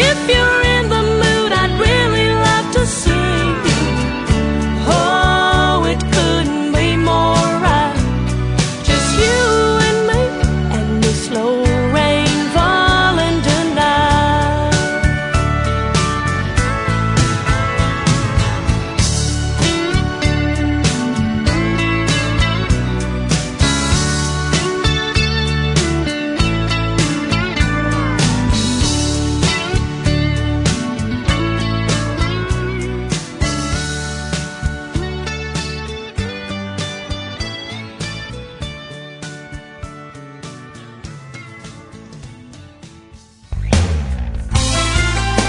If you're